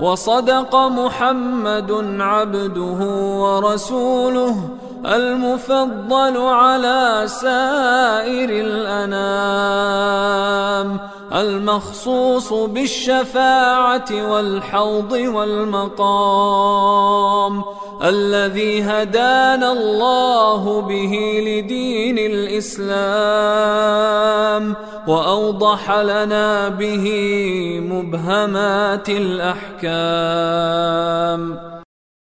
وصدق محمد عبده ورسوله المفضل على سائر الأنام المخصوص بالشفاعة والحوض والمقام الذي هدانا الله به لدين الإسلام. وأوضح لنا به مبهمات الأحكام.